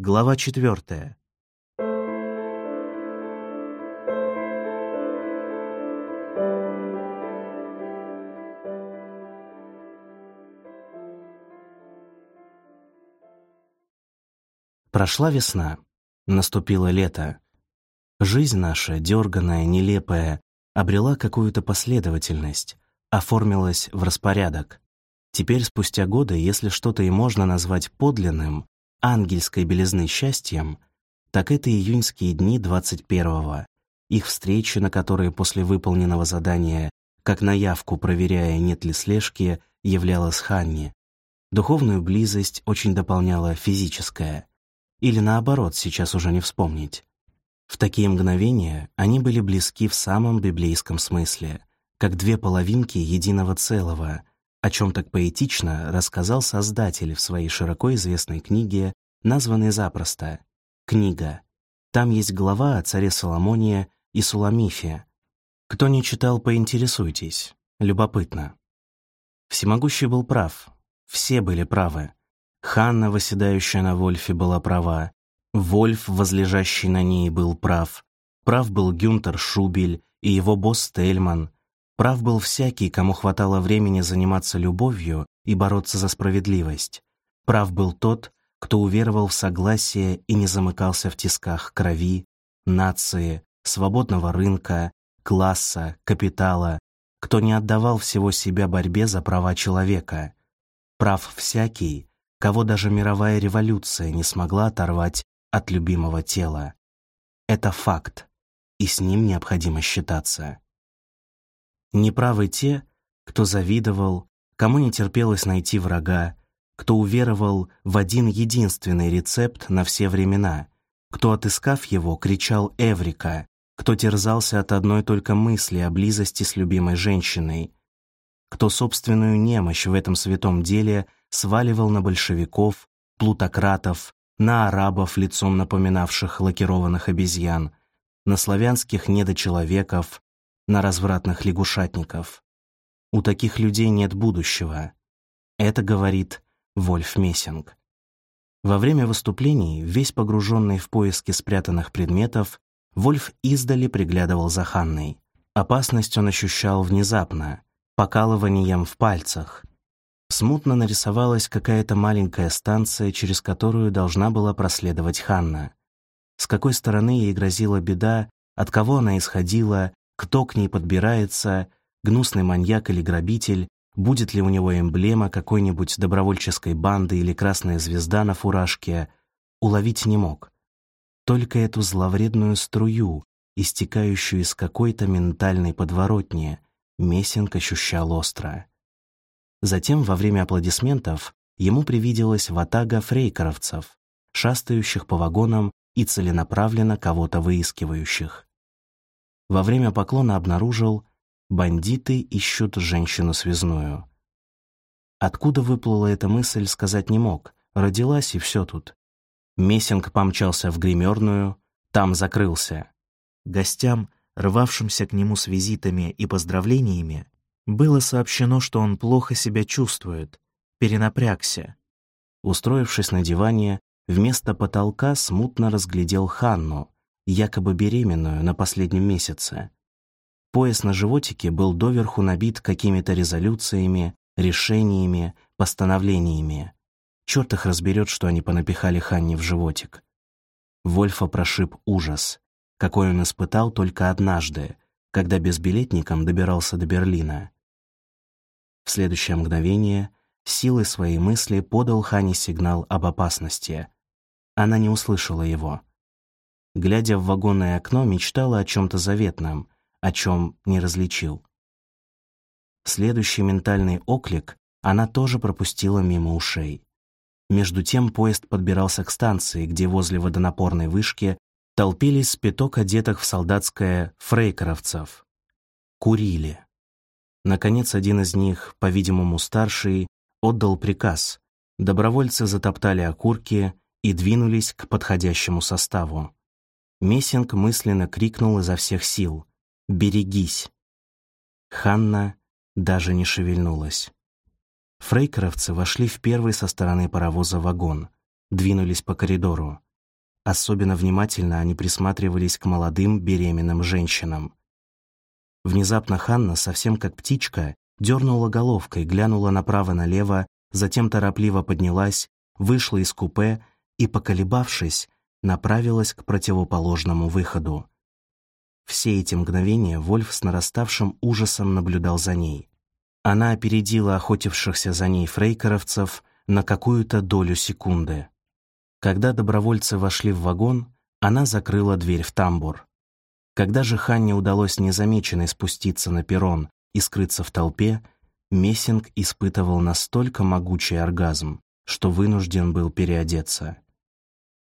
Глава четвертая. Прошла весна, наступило лето. Жизнь наша, дерганная, нелепая, обрела какую-то последовательность, оформилась в распорядок. Теперь, спустя годы, если что-то и можно назвать подлинным, ангельской белизны счастьем, так это июньские дни 21-го, их встречи, на которые после выполненного задания, как на явку проверяя, нет ли слежки, являлась Ханни. Духовную близость очень дополняла физическая. Или наоборот, сейчас уже не вспомнить. В такие мгновения они были близки в самом библейском смысле, как две половинки единого целого, о чем так поэтично рассказал создатель в своей широко известной книге, названной запросто «Книга». Там есть глава о царе Соломоне и Суламифе. Кто не читал, поинтересуйтесь. Любопытно. Всемогущий был прав. Все были правы. Ханна, восседающая на Вольфе, была права. Вольф, возлежащий на ней, был прав. Прав был Гюнтер Шубель и его босс Тельман. Прав был всякий, кому хватало времени заниматься любовью и бороться за справедливость. Прав был тот, кто уверовал в согласие и не замыкался в тисках крови, нации, свободного рынка, класса, капитала, кто не отдавал всего себя борьбе за права человека. Прав всякий, кого даже мировая революция не смогла оторвать от любимого тела. Это факт, и с ним необходимо считаться. Неправы те, кто завидовал, кому не терпелось найти врага, кто уверовал в один единственный рецепт на все времена, кто, отыскав его, кричал «Эврика», кто терзался от одной только мысли о близости с любимой женщиной, кто собственную немощь в этом святом деле сваливал на большевиков, плутократов, на арабов, лицом напоминавших лакированных обезьян, на славянских недочеловеков, на развратных лягушатников. У таких людей нет будущего. Это говорит Вольф Мессинг. Во время выступлений, весь погруженный в поиски спрятанных предметов, Вольф издали приглядывал за Ханной. Опасность он ощущал внезапно, покалыванием в пальцах. Смутно нарисовалась какая-то маленькая станция, через которую должна была проследовать Ханна. С какой стороны ей грозила беда, от кого она исходила, кто к ней подбирается, гнусный маньяк или грабитель, будет ли у него эмблема какой-нибудь добровольческой банды или красная звезда на фуражке, уловить не мог. Только эту зловредную струю, истекающую из какой-то ментальной подворотни, Мессинг ощущал остро. Затем, во время аплодисментов, ему привиделась ватага фрейкеровцев, шастающих по вагонам и целенаправленно кого-то выискивающих. Во время поклона обнаружил, бандиты ищут женщину связную. Откуда выплыла эта мысль, сказать не мог. Родилась, и все тут. Мессинг помчался в гримерную, там закрылся. Гостям рвавшимся к нему с визитами и поздравлениями, было сообщено, что он плохо себя чувствует, перенапрягся. Устроившись на диване, вместо потолка смутно разглядел Ханну, якобы беременную на последнем месяце. Пояс на животике был доверху набит какими-то резолюциями, решениями, постановлениями. Черт их разберет, что они понапихали Ханне в животик. Вольфа прошиб ужас какой он испытал только однажды, когда безбилетником добирался до Берлина. В следующее мгновение силой своей мысли подал Хане сигнал об опасности. Она не услышала его. Глядя в вагонное окно, мечтала о чем-то заветном, о чем не различил. Следующий ментальный оклик она тоже пропустила мимо ушей. Между тем поезд подбирался к станции, где возле водонапорной вышки толпились спиток одетых в солдатское фрейкеровцев. Курили. Наконец, один из них, по-видимому старший, отдал приказ. Добровольцы затоптали окурки и двинулись к подходящему составу. Мессинг мысленно крикнул изо всех сил «Берегись!». Ханна даже не шевельнулась. Фрейкеровцы вошли в первый со стороны паровоза вагон, двинулись по коридору. Особенно внимательно они присматривались к молодым беременным женщинам. Внезапно Ханна, совсем как птичка, дернула головкой, глянула направо-налево, затем торопливо поднялась, вышла из купе и, поколебавшись, направилась к противоположному выходу. Все эти мгновения Вольф с нараставшим ужасом наблюдал за ней. Она опередила охотившихся за ней фрейкеровцев на какую-то долю секунды. Когда добровольцы вошли в вагон, она закрыла дверь в тамбур. Когда же Ханне удалось незамеченной спуститься на перрон и скрыться в толпе, Мессинг испытывал настолько могучий оргазм, что вынужден был переодеться.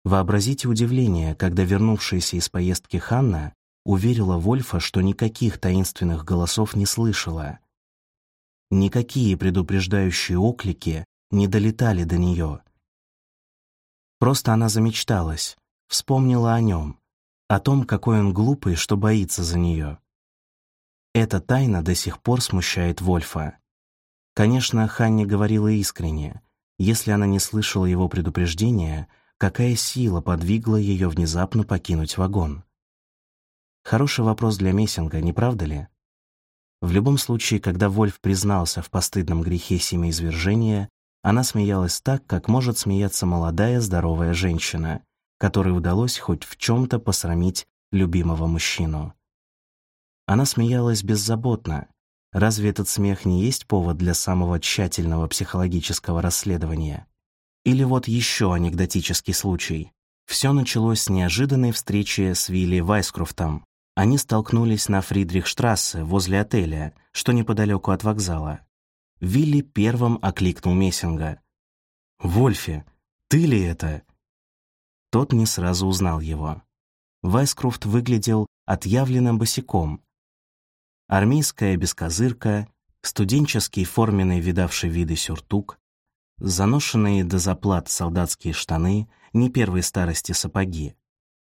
Вообразите удивление, когда вернувшаяся из поездки Ханна уверила Вольфа, что никаких таинственных голосов не слышала. Никакие предупреждающие оклики не долетали до нее, Просто она замечталась, вспомнила о нем, о том, какой он глупый, что боится за нее. Эта тайна до сих пор смущает Вольфа. Конечно, Ханни говорила искренне. Если она не слышала его предупреждения, какая сила подвигла ее внезапно покинуть вагон? Хороший вопрос для Мессинга, не правда ли? В любом случае, когда Вольф признался в постыдном грехе семяизвержения, она смеялась так, как может смеяться молодая здоровая женщина, которой удалось хоть в чем-то посрамить любимого мужчину. Она смеялась беззаботно. Разве этот смех не есть повод для самого тщательного психологического расследования? Или вот еще анекдотический случай. Все началось с неожиданной встречи с Вилли Вайскрофтом. Они столкнулись на Фридрихштрассе возле отеля, что неподалеку от вокзала. Вилли первым окликнул Мессинга. «Вольфи, ты ли это?» Тот не сразу узнал его. Вайскрофт выглядел отъявленным босиком. Армейская бескозырка, студенческий форменный видавший виды сюртук, заношенные до заплат солдатские штаны, не первой старости сапоги.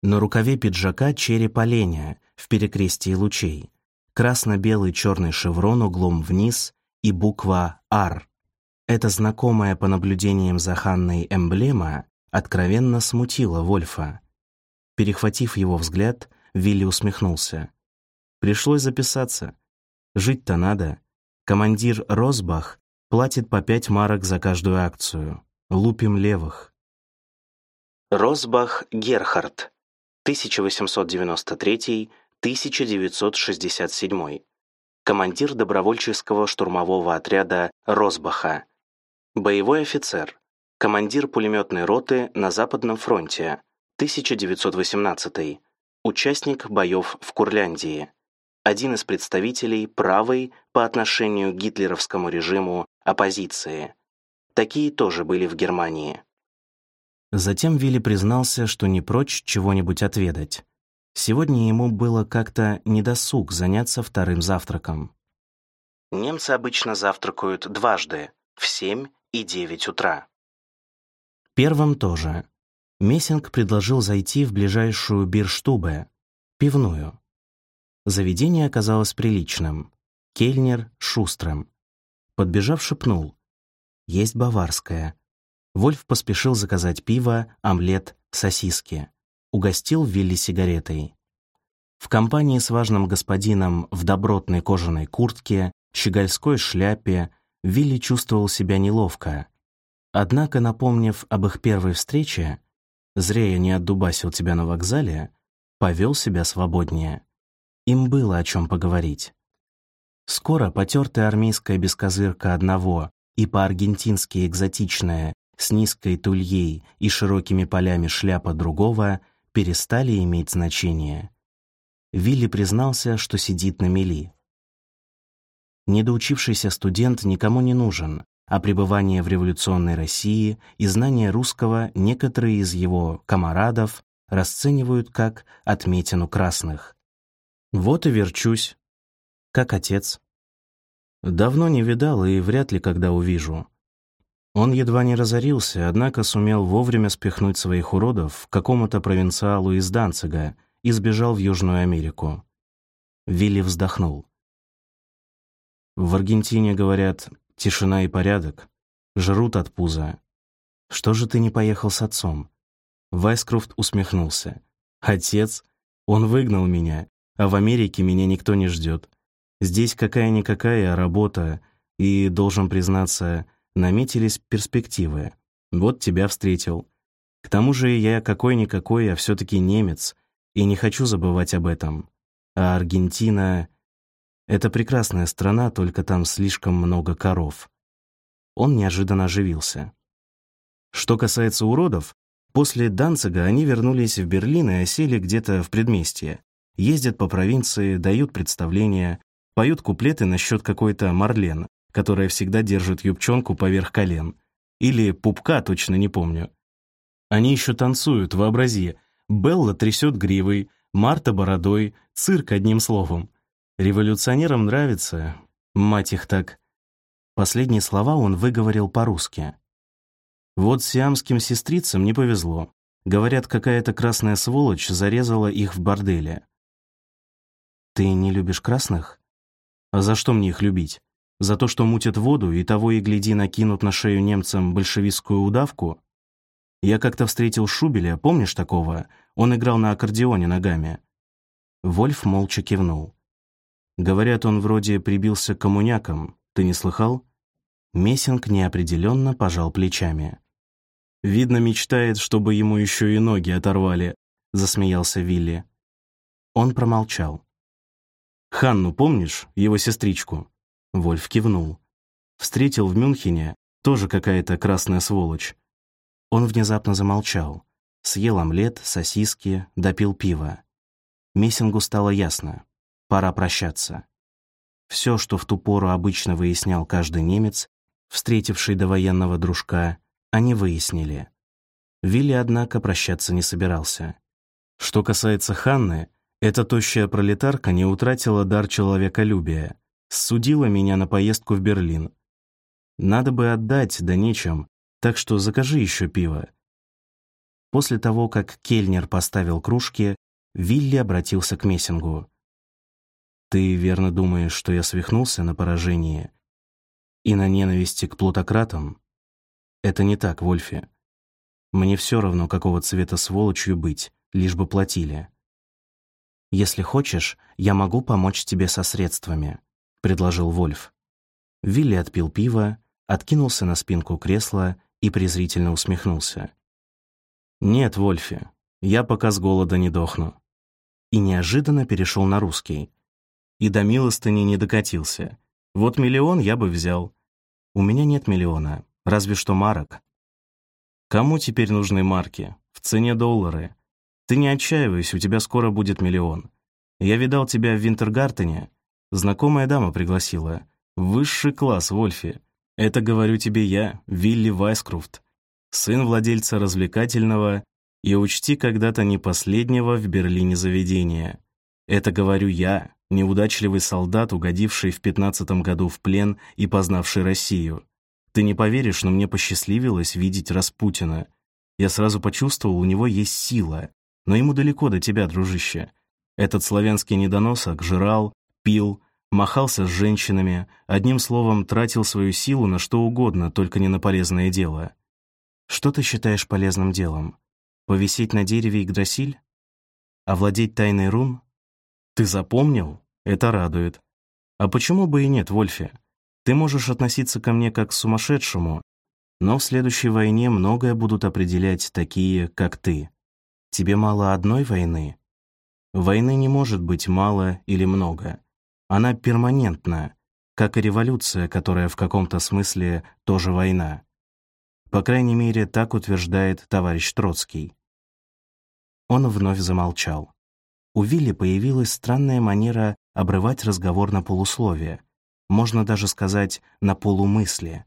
На рукаве пиджака череп оленя в перекрестии лучей, красно-белый черный шеврон углом вниз и буква «Ар». Эта знакомая по наблюдениям за Ханной эмблема откровенно смутила Вольфа. Перехватив его взгляд, Вилли усмехнулся. «Пришлось записаться. Жить-то надо. Командир Росбах платит по пять марок за каждую акцию. Лупим левых». Росбах Герхард, 1893-1967 командир добровольческого штурмового отряда «Росбаха», боевой офицер, командир пулеметной роты на Западном фронте, 1918 участник боев в Курляндии, один из представителей правой по отношению к гитлеровскому режиму оппозиции. Такие тоже были в Германии. Затем Вилли признался, что не прочь чего-нибудь отведать. Сегодня ему было как-то недосуг заняться вторым завтраком. Немцы обычно завтракают дважды, в 7 и 9 утра. Первым тоже. Мессинг предложил зайти в ближайшую бирштубе, пивную. Заведение оказалось приличным. Кельнер шустрым. Подбежав, шепнул. «Есть баварская». Вольф поспешил заказать пиво, омлет, сосиски угостил Вилли сигаретой. В компании с важным господином в добротной кожаной куртке, щегольской шляпе, Вилли чувствовал себя неловко. Однако, напомнив об их первой встрече, «Зря я не отдубасил тебя на вокзале», повел себя свободнее. Им было о чем поговорить. Скоро потертая армейская бескозырка одного и по-аргентински экзотичная, с низкой тульей и широкими полями шляпа другого — перестали иметь значение. Вилли признался, что сидит на мели. Недоучившийся студент никому не нужен, а пребывание в революционной России и знание русского некоторые из его комарадов расценивают как отметину красных. Вот и верчусь. Как отец. Давно не видал и вряд ли когда увижу. Он едва не разорился, однако сумел вовремя спихнуть своих уродов к какому-то провинциалу из Данцига и сбежал в Южную Америку. Вилли вздохнул. В Аргентине, говорят, тишина и порядок. Жрут от пуза. Что же ты не поехал с отцом? Вайскрофт усмехнулся. «Отец? Он выгнал меня, а в Америке меня никто не ждет. Здесь какая-никакая работа, и, должен признаться, наметились перспективы. Вот тебя встретил. К тому же я какой-никакой, а все-таки немец, и не хочу забывать об этом. А Аргентина — это прекрасная страна, только там слишком много коров. Он неожиданно оживился. Что касается уродов, после Данцига они вернулись в Берлин и осели где-то в предместье. Ездят по провинции, дают представления, поют куплеты насчет какой-то Марлен, которая всегда держит юбчонку поверх колен. Или пупка, точно не помню. Они еще танцуют, вообрази. Белла трясет гривой, Марта бородой, цирк одним словом. Революционерам нравится, мать их так. Последние слова он выговорил по-русски. Вот сиамским сестрицам не повезло. Говорят, какая-то красная сволочь зарезала их в борделе. Ты не любишь красных? А за что мне их любить? За то, что мутят воду и того и гляди накинут на шею немцам большевистскую удавку? Я как-то встретил Шубеля, помнишь такого? Он играл на аккордеоне ногами. Вольф молча кивнул. Говорят, он вроде прибился к коммунякам. Ты не слыхал? Мессинг неопределенно пожал плечами. «Видно, мечтает, чтобы ему еще и ноги оторвали», — засмеялся Вилли. Он промолчал. «Ханну помнишь, его сестричку?» Вольф кивнул. «Встретил в Мюнхене, тоже какая-то красная сволочь». Он внезапно замолчал. Съел омлет, сосиски, допил пиво. Мессингу стало ясно. Пора прощаться. Все, что в ту пору обычно выяснял каждый немец, встретивший довоенного дружка, они выяснили. Вилли, однако, прощаться не собирался. Что касается Ханны, эта тощая пролетарка не утратила дар человеколюбия, судила меня на поездку в Берлин. Надо бы отдать, да нечем, так что закажи еще пиво. После того, как Кельнер поставил кружки, Вилли обратился к Мессингу. «Ты верно думаешь, что я свихнулся на поражении и на ненависти к плутократам? Это не так, Вольфи. Мне все равно, какого цвета сволочью быть, лишь бы платили. Если хочешь, я могу помочь тебе со средствами», — предложил Вольф. Вилли отпил пиво, откинулся на спинку кресла и презрительно усмехнулся. «Нет, Вольфи, я пока с голода не дохну». И неожиданно перешел на русский. И до милостыни не докатился. Вот миллион я бы взял. У меня нет миллиона, разве что марок. Кому теперь нужны марки? В цене доллары. Ты не отчаивайся, у тебя скоро будет миллион. Я видал тебя в Винтергартене. Знакомая дама пригласила. Высший класс, Вольфи. Это говорю тебе я, Вилли Вайскруфт, сын владельца развлекательного и учти когда-то не последнего в Берлине заведения. Это говорю я, неудачливый солдат, угодивший в пятнадцатом году в плен и познавший Россию. Ты не поверишь, но мне посчастливилось видеть Распутина. Я сразу почувствовал, у него есть сила. Но ему далеко до тебя, дружище. Этот славянский недоносок жрал, пил, махался с женщинами, одним словом, тратил свою силу на что угодно, только не на полезное дело. Что ты считаешь полезным делом? Повисеть на дереве Игдрасиль? Овладеть тайной рун? Ты запомнил? Это радует. А почему бы и нет, Вольфе? Ты можешь относиться ко мне как к сумасшедшему, но в следующей войне многое будут определять такие, как ты. Тебе мало одной войны? Войны не может быть мало или много. Она перманентна, как и революция, которая в каком-то смысле тоже война. По крайней мере, так утверждает товарищ Троцкий. Он вновь замолчал. У Вилли появилась странная манера обрывать разговор на полусловие, можно даже сказать, на полумысли.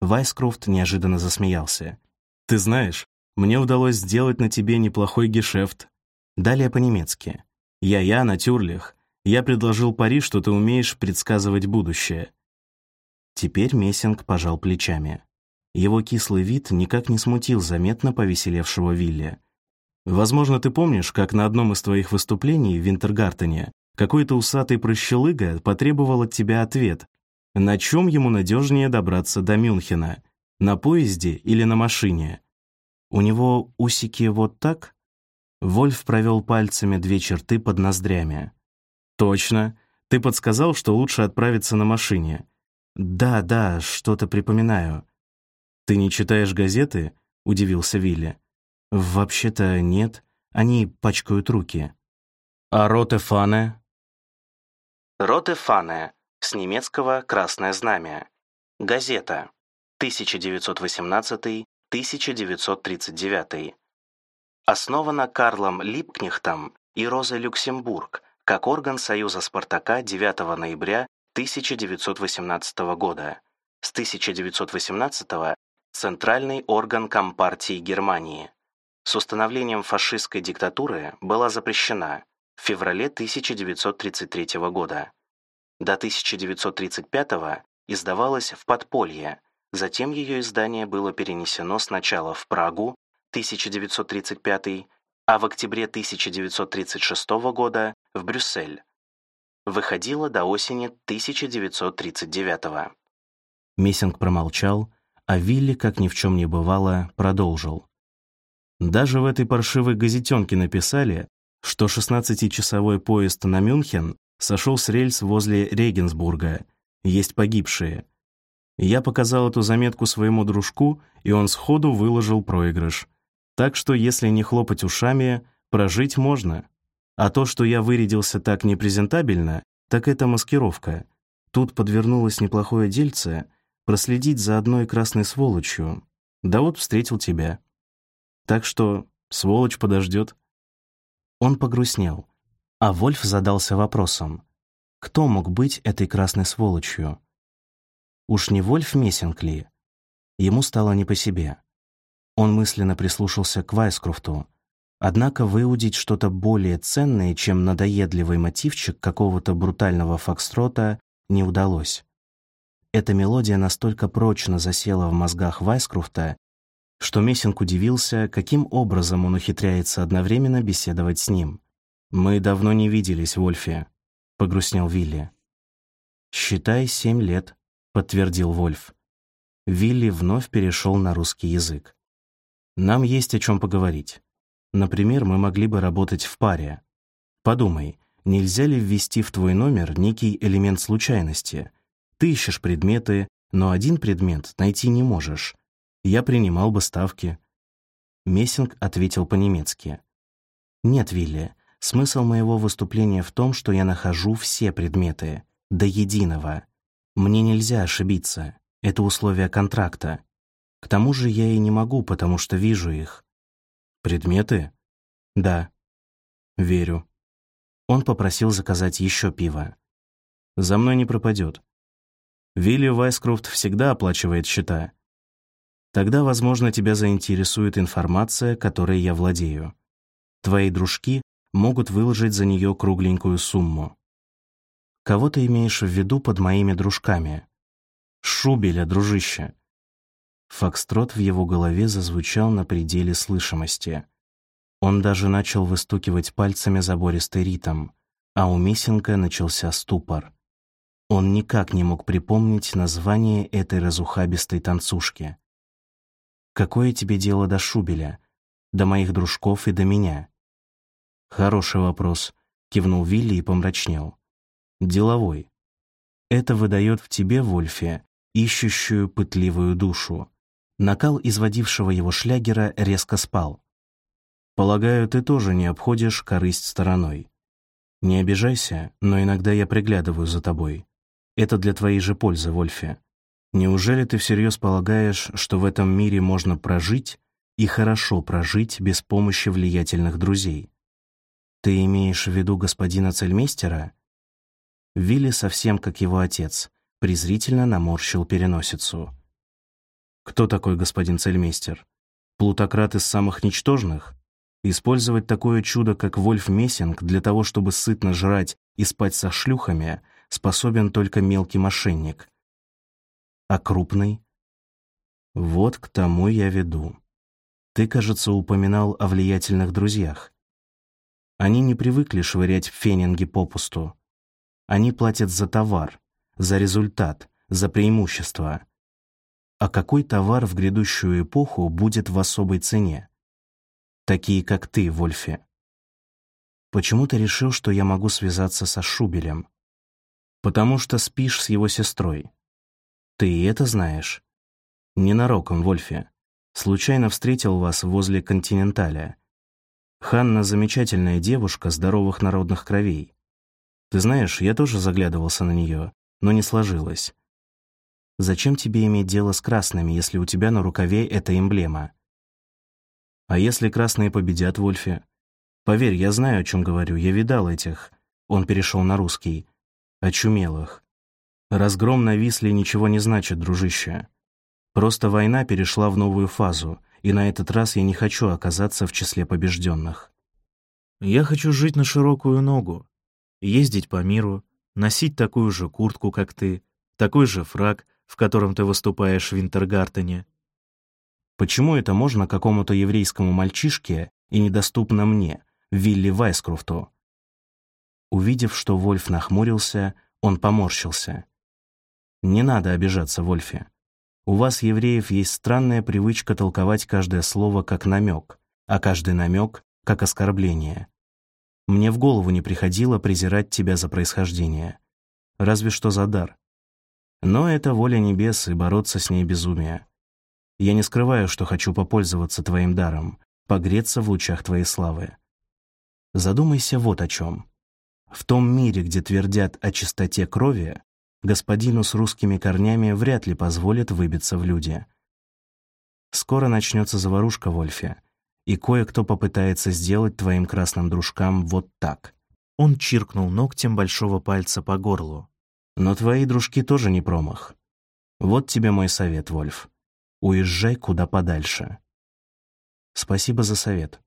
Вайскрофт неожиданно засмеялся. «Ты знаешь, мне удалось сделать на тебе неплохой гешефт». Далее по-немецки. «Я-я, Натюрлих. Я предложил пари, что ты умеешь предсказывать будущее». Теперь Мессинг пожал плечами. Его кислый вид никак не смутил заметно повеселевшего Вилли. «Возможно, ты помнишь, как на одном из твоих выступлений в Винтергартене какой-то усатый прощелыга потребовал от тебя ответ, на чем ему надежнее добраться до Мюнхена, на поезде или на машине. У него усики вот так?» Вольф провел пальцами две черты под ноздрями. «Точно. Ты подсказал, что лучше отправиться на машине». «Да, да, что-то припоминаю». «Ты не читаешь газеты?» — удивился Вилли. «Вообще-то нет. Они пачкают руки». «А Ротефане?» Ротефане, с немецкого «Красное знамя». Газета. 1918-1939. Основана Карлом Липкнехтом и Розой Люксембург как орган Союза Спартака 9 ноября 1918 года. С 1918 Центральный орган Компартии Германии. С установлением фашистской диктатуры была запрещена в феврале 1933 года. До 1935 издавалась в подполье, затем ее издание было перенесено сначала в Прагу 1935, а в октябре 1936 года в Брюссель. Выходила до осени 1939. Мессинг промолчал, а Вилли, как ни в чем не бывало, продолжил. Даже в этой паршивой газетенке написали, что 16-часовой поезд на Мюнхен сошел с рельс возле Регенсбурга, есть погибшие. Я показал эту заметку своему дружку, и он сходу выложил проигрыш. Так что, если не хлопать ушами, прожить можно. А то, что я вырядился так непрезентабельно, так это маскировка. Тут подвернулось неплохое дельце проследить за одной красной сволочью. Да вот встретил тебя. Так что сволочь подождет. Он погрустнел, а Вольф задался вопросом, кто мог быть этой красной сволочью? Уж не Вольф Мессинг ли? Ему стало не по себе. Он мысленно прислушался к Вайскрофту, однако выудить что-то более ценное, чем надоедливый мотивчик какого-то брутального фокстрота, не удалось. Эта мелодия настолько прочно засела в мозгах Вайскрофта, что Мессинг удивился, каким образом он ухитряется одновременно беседовать с ним. «Мы давно не виделись, Вольфе», — погрустнел Вилли. «Считай, семь лет», — подтвердил Вольф. Вилли вновь перешел на русский язык. «Нам есть о чем поговорить. Например, мы могли бы работать в паре. Подумай, нельзя ли ввести в твой номер некий элемент случайности? Ты ищешь предметы, но один предмет найти не можешь я принимал бы ставки». Мессинг ответил по-немецки. «Нет, Вилли, смысл моего выступления в том, что я нахожу все предметы, до единого. Мне нельзя ошибиться, это условие контракта. К тому же я и не могу, потому что вижу их». «Предметы?» «Да». «Верю». Он попросил заказать еще пиво. «За мной не пропадет. Вилли Вайскрофт всегда оплачивает счета. Тогда, возможно, тебя заинтересует информация, которой я владею. Твои дружки могут выложить за нее кругленькую сумму. Кого ты имеешь в виду под моими дружками? Шубеля, дружище. Фокстрот в его голове зазвучал на пределе слышимости. Он даже начал выстукивать пальцами забористый ритм, а у Миссинга начался ступор. Он никак не мог припомнить название этой разухабистой танцушки. Какое тебе дело до Шубеля, до моих дружков и до меня? Хороший вопрос, кивнул Вилли и помрачнел. Деловой. Это выдает в тебе, Вольфе, ищущую пытливую душу. Накал изводившего его шлягера резко спал. Полагаю, ты тоже не обходишь корысть стороной. Не обижайся, но иногда я приглядываю за тобой. Это для твоей же пользы, Вольфе. Неужели ты всерьез полагаешь, что в этом мире можно прожить и хорошо прожить без помощи влиятельных друзей? Ты имеешь в виду господина цельмейстера? Вилли, совсем как его отец, презрительно наморщил переносицу. Кто такой господин цельмейстер? Плутократ из самых ничтожных? Использовать такое чудо, как Вольф Мессинг, для того, чтобы сытно жрать и спать со шлюхами, способен только мелкий мошенник — а крупный? Вот к тому я веду. Ты, кажется, упоминал о влиятельных друзьях. Они не привыкли швырять фенинги попусту. Они платят за товар, за результат, за преимущество. а какой товар в грядущую эпоху будет в особой цене? Такие, как ты, Вольфе. Почему ты решил, что я могу связаться со Шубелем? Потому что спишь с его сестрой. Ты и это знаешь? Ненароком, Вольфе. Случайно встретил вас возле Континенталя. Ханна замечательная девушка здоровых народных кровей. Ты знаешь, я тоже заглядывался на нее, но не сложилось. Зачем тебе иметь дело с красными, если у тебя на рукаве эта эмблема? А если красные победят, Вольфе? Поверь, я знаю, о чем говорю, я видал этих. Он перешел на русский. Очумелых. Разгром на Висле ничего не значит, дружище. Просто война перешла в новую фазу, и на этот раз я не хочу оказаться в числе побежденных. Я хочу жить на широкую ногу, ездить по миру, носить такую же куртку, как ты, такой же фраг, в котором ты выступаешь в Винтергартене. Почему это можно какому-то еврейскому мальчишке и недоступно мне, Вилли Вайскруфту? Увидев, что Вольф нахмурился, он поморщился. «Не надо обижаться, Вольфе. У вас, евреев, есть странная привычка толковать каждое слово как намек, а каждый намек как оскорбление. Мне в голову не приходило презирать тебя за происхождение. Разве что за дар. Но это воля небес, и бороться с ней безумие. Я не скрываю, что хочу попользоваться твоим даром, погреться в лучах твоей славы. Задумайся вот о чем. В том мире, где твердят о чистоте крови, господину с русскими корнями вряд ли позволят выбиться в люди. Скоро начнется заварушка, Вольфе, и кое-кто попытается сделать твоим красным дружкам вот так. Он чиркнул ногтем большого пальца по горлу. Но твои дружки тоже не промах. Вот тебе мой совет, Вольф. Уезжай куда подальше. Спасибо за совет.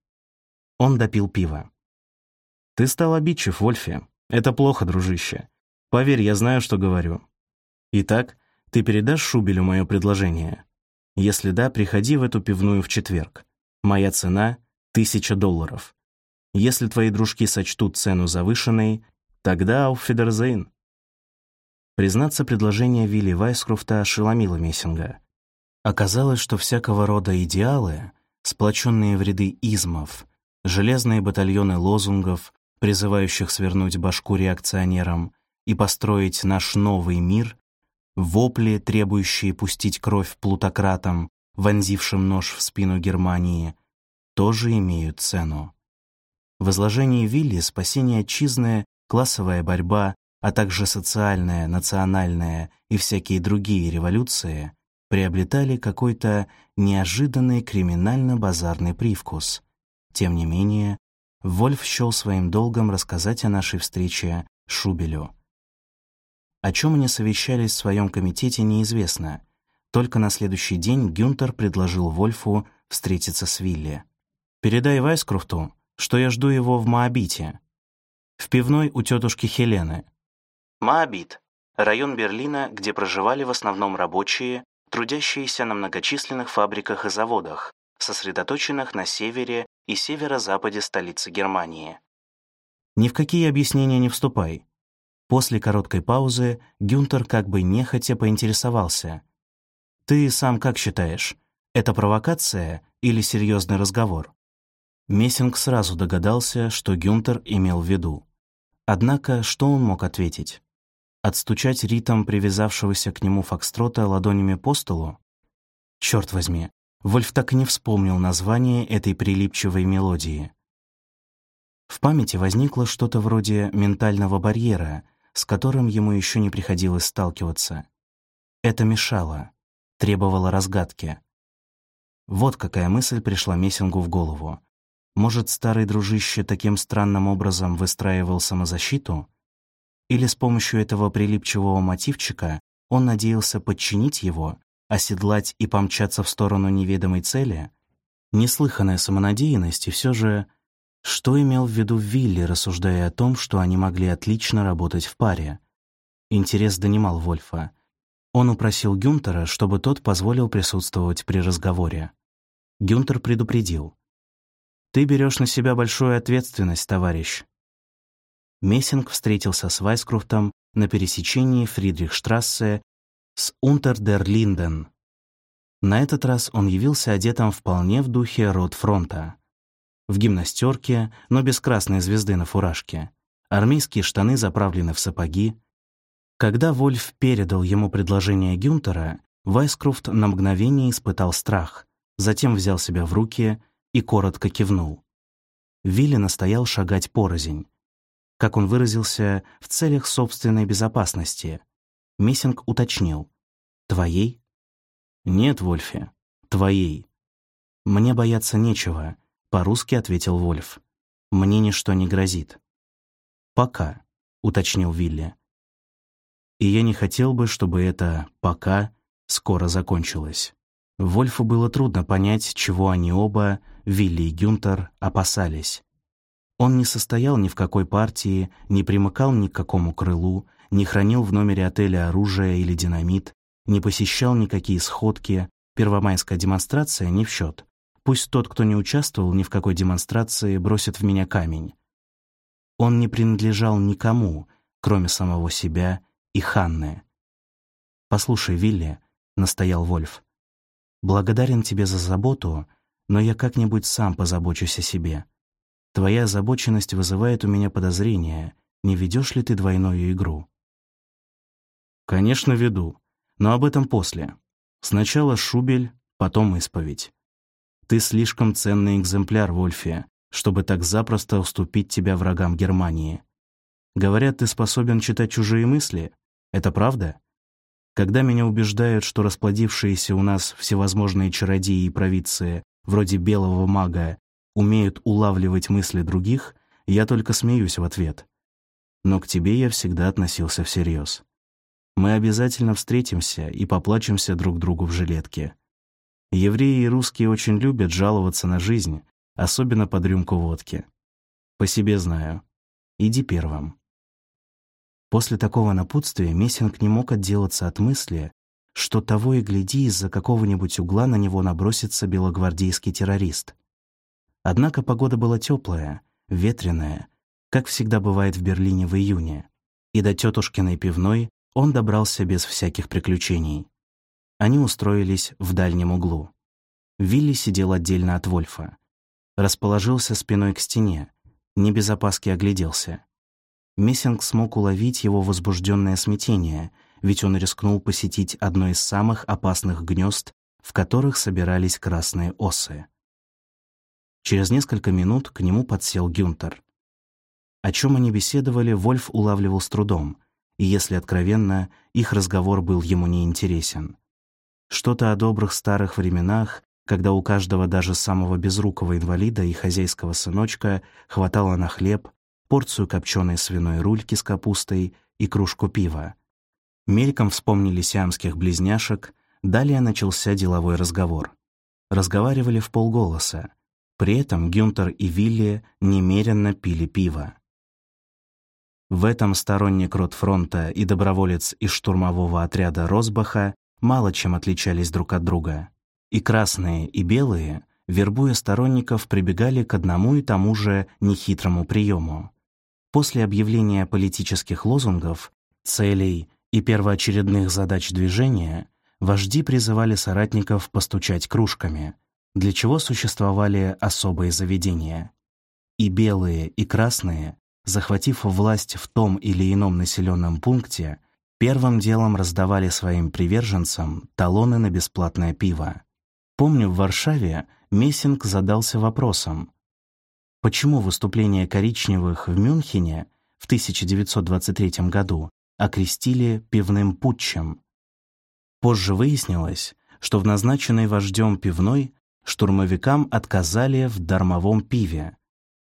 Он допил пиво. Ты стал обидчив, Вольфе. Это плохо, дружище. Поверь, я знаю, что говорю. Итак, ты передашь Шубелю мое предложение? Если да, приходи в эту пивную в четверг. Моя цена — тысяча долларов. Если твои дружки сочтут цену завышенной, тогда ауфидерзейн. Признаться, предложение Вилли Вайскрофта ошеломило Мессинга. Оказалось, что всякого рода идеалы, сплоченные в ряды измов, железные батальоны лозунгов, призывающих свернуть башку реакционерам, и построить наш новый мир, вопли, требующие пустить кровь плутократам, вонзившим нож в спину Германии, тоже имеют цену. В изложении Вилли спасение отчизны, классовая борьба, а также социальная, национальная и всякие другие революции приобретали какой-то неожиданный криминально-базарный привкус. Тем не менее, Вольф счел своим долгом рассказать о нашей встрече Шубелю. О чем они совещались в своем комитете, неизвестно. Только на следующий день Гюнтер предложил Вольфу встретиться с Вилли. «Передай Вайскруфту, что я жду его в Моабите, в пивной у тетушки Хелены». Моабит — район Берлина, где проживали в основном рабочие, трудящиеся на многочисленных фабриках и заводах, сосредоточенных на севере и северо-западе столицы Германии. Ни в какие объяснения не вступай. После короткой паузы Гюнтер как бы нехотя поинтересовался. «Ты сам как считаешь, это провокация или серьезный разговор?» Мессинг сразу догадался, что Гюнтер имел в виду. Однако, что он мог ответить? Отстучать ритм привязавшегося к нему фокстрота ладонями по столу? Черт возьми, Вольф так и не вспомнил название этой прилипчивой мелодии. В памяти возникло что-то вроде ментального барьера — с которым ему еще не приходилось сталкиваться. Это мешало, требовало разгадки. Вот какая мысль пришла Мессингу в голову. Может, старый дружище таким странным образом выстраивал самозащиту? Или с помощью этого прилипчивого мотивчика он надеялся подчинить его, оседлать и помчаться в сторону неведомой цели? Неслыханная самонадеянность и все же что имел в виду Вилли, рассуждая о том, что они могли отлично работать в паре? Интерес донимал Вольфа. Он упросил Гюнтера, чтобы тот позволил присутствовать при разговоре. Гюнтер предупредил. «Ты берешь на себя большую ответственность, товарищ». Мессинг встретился с Вайскруфтом на пересечении Фридрихштрассе с Унтердерлинден. На этот раз он явился одетым вполне в духе ротфронта. В гимнастерке, но без красной звезды на фуражке. Армейские штаны заправлены в сапоги. Когда Вольф передал ему предложение Гюнтера, Вайскруфт на мгновение испытал страх, затем взял себя в руки и коротко кивнул. Вилли настоял шагать порознь. Как он выразился, в целях собственной безопасности. Мессинг уточнил. «Твоей?» «Нет, Вольфе, твоей». «Мне бояться нечего», — по-русски ответил Вольф. «Мне ничто не грозит». «Пока», — уточнил Вилли. «И я не хотел бы, чтобы это «пока» скоро закончилось». Вольфу было трудно понять, чего они оба, Вилли и Гюнтер, опасались. Он не состоял ни в какой партии, не примыкал ни к какому крылу, не хранил в номере отеля оружие или динамит, не посещал никакие сходки, первомайская демонстрация не в счет. Пусть тот, кто не участвовал ни в какой демонстрации, бросит в меня камень. Он не принадлежал никому, кроме самого себя и Ханны. «Послушай, Вилли», — настоял Вольф, — «благодарен тебе за заботу, но я как-нибудь сам позабочусь о себе. Твоя озабоченность вызывает у меня подозрения, не ведешь ли ты двойную игру?» «Конечно, веду», но об этом после. Сначала Шубель, потом исповедь. Ты слишком ценный экземпляр, Вольфия, чтобы так запросто уступить тебя врагам Германии. Говорят, ты способен читать чужие мысли. Это правда? Когда меня убеждают, что расплодившиеся у нас всевозможные чародеи и провидцы, вроде белого мага, умеют улавливать мысли других, я только смеюсь в ответ. Но к тебе я всегда относился всерьез. Мы обязательно встретимся и поплачемся друг другу в жилетке. Евреи и русские очень любят жаловаться на жизнь, особенно под рюмку водки. По себе знаю. Иди первым. После такого напутствия Мессинг не мог отделаться от мысли, что того и гляди, из-за какого-нибудь угла на него набросится белогвардейский террорист. Однако погода была теплая, ветреная, как всегда бывает в Берлине в июне, и до тетушкиной пивной он добрался без всяких приключений. Они устроились в дальнем углу. Вилли сидел отдельно от Вольфа. Расположился спиной к стене, не без опаски огляделся. Мессинг смог уловить его возбужденное смятение, ведь он рискнул посетить одно из самых опасных гнезд, в которых собирались красные осы. Через несколько минут к нему подсел Гюнтер. О чем они беседовали, Вольф улавливал с трудом — и, если откровенно, их разговор был ему неинтересен. Что-то о добрых старых временах, когда у каждого даже самого безрукого инвалида и хозяйского сыночка хватало на хлеб, порцию копченой свиной рульки с капустой и кружку пива. Мельком вспомнили сиамских близняшек, далее начался деловой разговор. Разговаривали в полголоса. При этом Гюнтер и Вилли немеренно пили пиво. В этом сторонник Ротфронта и доброволец из штурмового отряда Росбаха мало чем отличались друг от друга. И красные, и белые, вербуя сторонников, прибегали к одному и тому же нехитрому приему. После объявления политических лозунгов, целей и первоочередных задач движения, вожди призывали соратников постучать кружками, для чего существовали особые заведения. И белые, и красные захватив власть в том или ином населенном пункте, первым делом раздавали своим приверженцам талоны на бесплатное пиво. Помню, в Варшаве Мессинг задался вопросом, почему выступление коричневых в Мюнхене в 1923 году окрестили пивным путчем. Позже выяснилось, что в назначенной вождем пивной штурмовикам отказали в дармовом пиве,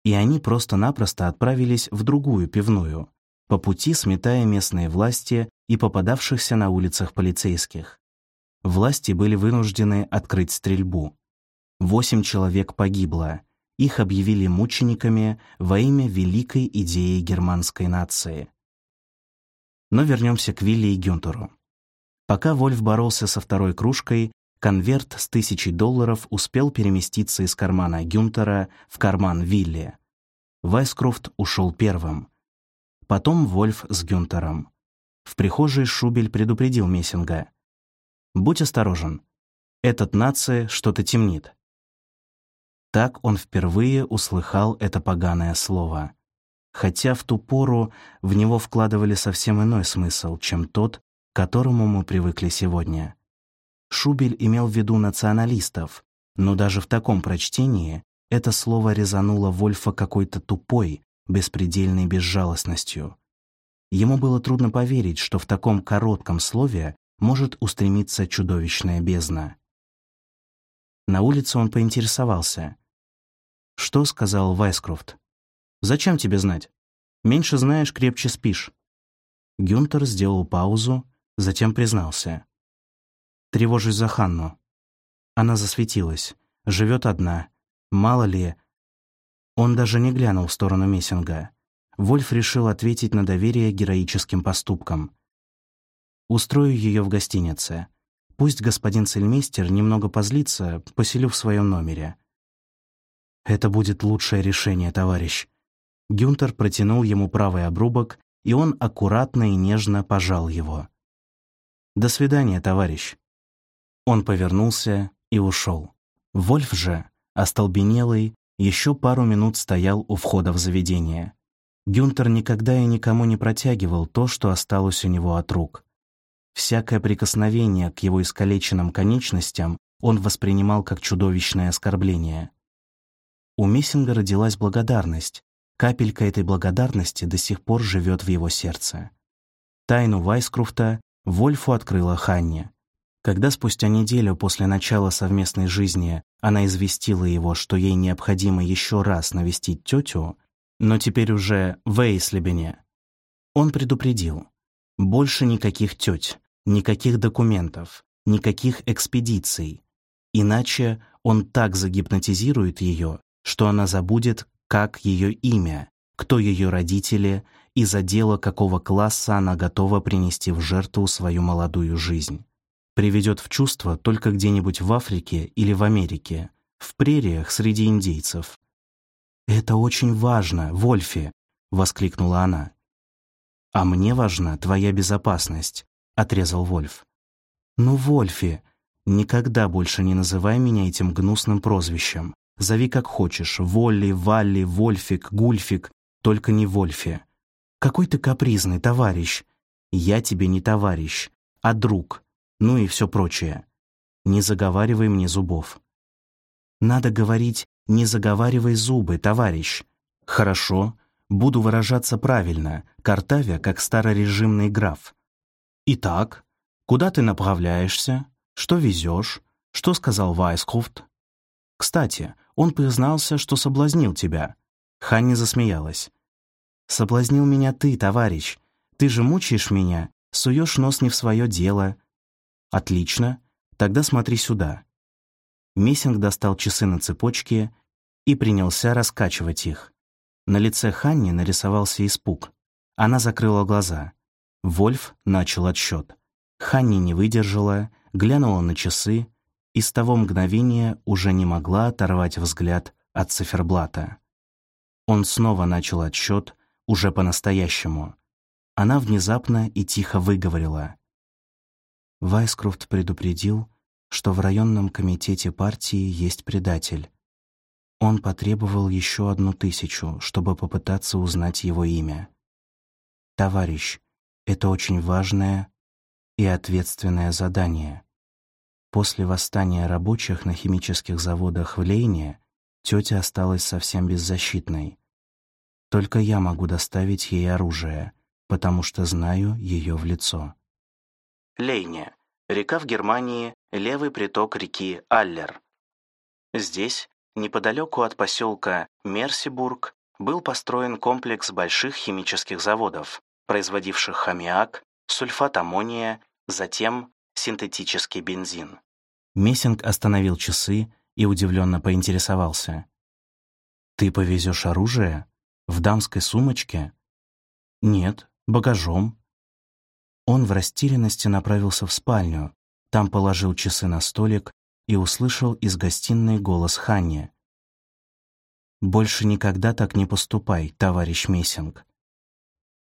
и они просто-напросто отправились в другую пивную, по пути сметая местные власти и попадавшихся на улицах полицейских. Власти были вынуждены открыть стрельбу. Восемь человек погибло, их объявили мучениками во имя великой идеи германской нации. Но вернемся к Вилли и Гюнтеру. Пока Вольф боролся со второй кружкой, Конверт с тысячей долларов успел переместиться из кармана Гюнтера в карман Вилли. Вайскрофт ушел первым. Потом Вольф с Гюнтером. В прихожей Шубель предупредил Мессинга. «Будь осторожен. Этот нация что-то темнит. Так он впервые услыхал это поганое слово. Хотя в ту пору в него вкладывали совсем иной смысл, чем тот, к которому мы привыкли сегодня. Шубель имел в виду националистов, но даже в таком прочтении это слово резануло Вольфа какой-то тупой, беспредельной безжалостностью. Ему было трудно поверить, что в таком коротком слове может устремиться чудовищная бездна. На улице он поинтересовался. «Что?» — сказал Вайскрофт. «Зачем тебе знать? Меньше знаешь, крепче спишь». Гюнтер сделал паузу, затем признался. «Тревожусь за Ханну. Она засветилась, живет одна. Мало ли...» Он даже не глянул в сторону Мессинга. Вольф решил ответить на доверие героическим поступкам. «Устрою ее в гостинице. Пусть господин цельмейстер немного позлится, поселю в своем номере». «Это будет лучшее решение, товарищ». Гюнтер протянул ему правый обрубок, и он аккуратно и нежно пожал его. «До свидания, товарищ». Он повернулся и ушел. Вольф же, остолбенелый, еще пару минут стоял у входа в заведение. Гюнтер никогда и никому не протягивал то, что осталось у него от рук. Всякое прикосновение к его искалеченным конечностям он воспринимал как чудовищное оскорбление. У Мессинга родилась благодарность. Капелька этой благодарности до сих пор живет в его сердце. Тайну Вайскруфта Вольфу открыла Ханне. Когда спустя неделю после начала совместной жизни она известила его, что ей необходимо еще раз навестить тетю, но теперь уже в Эйслебене. Он предупредил. Больше никаких теть, никаких документов, никаких экспедиций. Иначе он так загипнотизирует ее, что она забудет, как ее имя, кто ее родители и за дело какого класса она готова принести в жертву свою молодую жизнь. Приведет в чувство только где-нибудь в Африке или в Америке, в прериях среди индейцев, «Это очень важно, Вольфи!» — воскликнула она. «А мне важна твоя безопасность», — отрезал Вольф. «Ну, Вольфи, никогда больше не называй меня этим гнусным прозвищем. Зови как хочешь, Волли, Валли, Вольфик, Гульфик, только не Вольфи. Какой ты капризный товарищ. Я тебе не товарищ, а друг, ну и все прочее. Не заговаривай мне зубов. Надо говорить не заговаривай зубы, товарищ. Хорошо, буду выражаться правильно, картавя, как старорежимный граф. Итак, куда ты направляешься? Что везешь? Что сказал Вайскрофт? Кстати, он признался, что соблазнил тебя. Ханни засмеялась. «Соблазнил меня ты, товарищ. Ты же мучаешь меня, суешь нос не в свое дело». «Отлично. Тогда смотри сюда». Мессинг достал часы на цепочке и принялся раскачивать их. На лице Ханни нарисовался испуг. Она закрыла глаза. Вольф начал отсчет. Ханни не выдержала, глянула на часы и с того мгновения уже не могла оторвать взгляд от циферблата. Он снова начал отсчет, уже по-настоящему. Она внезапно и тихо выговорила. Вайскрофт предупредил, что в районном комитете партии есть предатель. Он потребовал еще одну тысячу, чтобы попытаться узнать его имя. «Товарищ, это очень важное и ответственное задание. После восстания рабочих на химических заводах в Лейне тетя осталась совсем беззащитной. Только я могу доставить ей оружие, потому что знаю ее в лицо». Лейне Река в Германии, левый приток реки Аллер. Здесь, неподалеку от поселка Мерсибург, был построен комплекс больших химических заводов, производивших хомяк, сульфат аммония, затем синтетический бензин. Мессинг остановил часы и удивленно поинтересовался. «Ты повезешь оружие? В дамской сумочке?» «Нет, багажом. Он в растерянности направился в спальню, там положил часы на столик и услышал из гостиной голос Ханни. «Больше никогда так не поступай, товарищ Мессинг».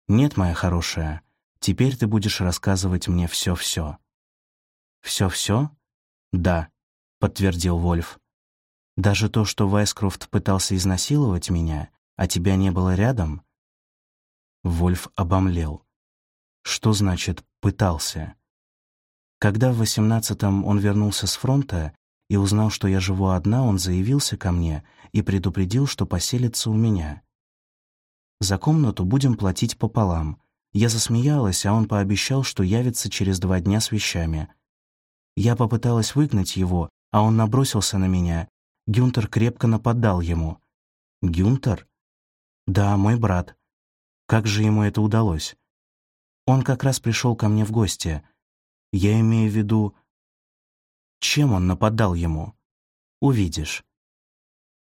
«Нет, моя хорошая, теперь ты будешь рассказывать мне все-все». «Все-все?» «Да». — подтвердил Вольф. «Даже то, что Вайскрофт пытался изнасиловать меня, а тебя не было рядом?» Вольф обомлел. «Что значит «пытался»?» Когда в восемнадцатом он вернулся с фронта и узнал, что я живу одна, он заявился ко мне и предупредил, что поселится у меня. За комнату будем платить пополам. Я засмеялась, а он пообещал, что явится через два дня с вещами. Я попыталась выгнать его, а он набросился на меня. Гюнтер крепко нападал ему. «Гюнтер?» «Да, мой брат. Как же ему это удалось?» «Он как раз пришел ко мне в гости. Я имею в виду... Чем он нападал ему? Увидишь.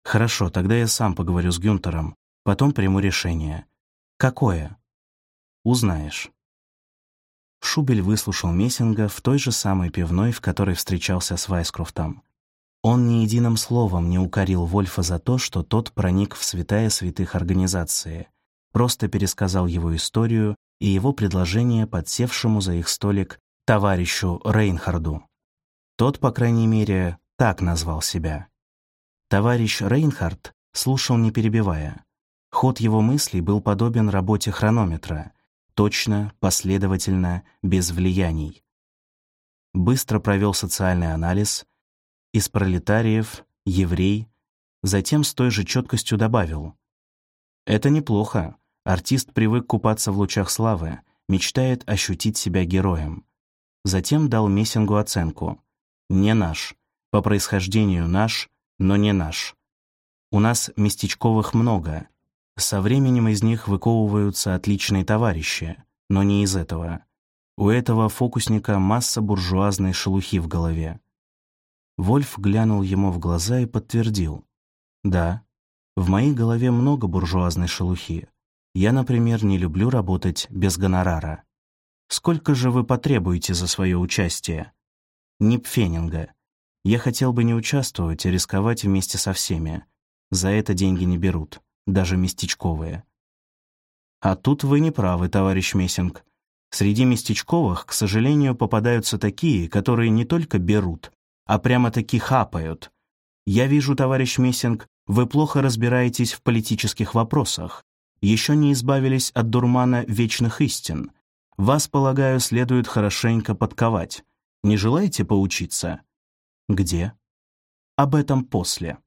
Хорошо, тогда я сам поговорю с Гюнтером, потом приму решение. Какое? Узнаешь. Шубель выслушал Мессинга в той же самой пивной, в которой встречался с Вайскрофтом. Он ни единым словом не укорил Вольфа за то, что тот проник в святая святых организации, просто пересказал его историю и его предложение подсевшему за их столик товарищу Рейнхарду. Тот, по крайней мере, так назвал себя. Товарищ Рейнхард слушал, не перебивая. Ход его мыслей был подобен работе хронометра, точно, последовательно, без влияний. Быстро провел социальный анализ, из пролетариев, еврей, затем с той же четкостью добавил. «Это неплохо. Артист привык купаться в лучах славы, мечтает ощутить себя героем. Затем дал Мессингу оценку. «Не наш. По происхождению наш, но не наш. У нас местечковых много. Со временем из них выковываются отличные товарищи, но не из этого. У этого фокусника масса буржуазной шелухи в голове». Вольф глянул ему в глаза и подтвердил. «Да, в моей голове много буржуазной шелухи. Я, например, не люблю работать без гонорара. Сколько же вы потребуете за свое участие? Нип Феннинга. Я хотел бы не участвовать и рисковать вместе со всеми. За это деньги не берут, даже местечковые. А тут вы не правы, товарищ Мессинг. Среди местечковых, к сожалению, попадаются такие, которые не только берут, а прямо-таки хапают. Я вижу, товарищ Мессинг, вы плохо разбираетесь в политических вопросах, еще не избавились от дурмана вечных истин, вас, полагаю, следует хорошенько подковать. Не желаете поучиться? Где? Об этом после.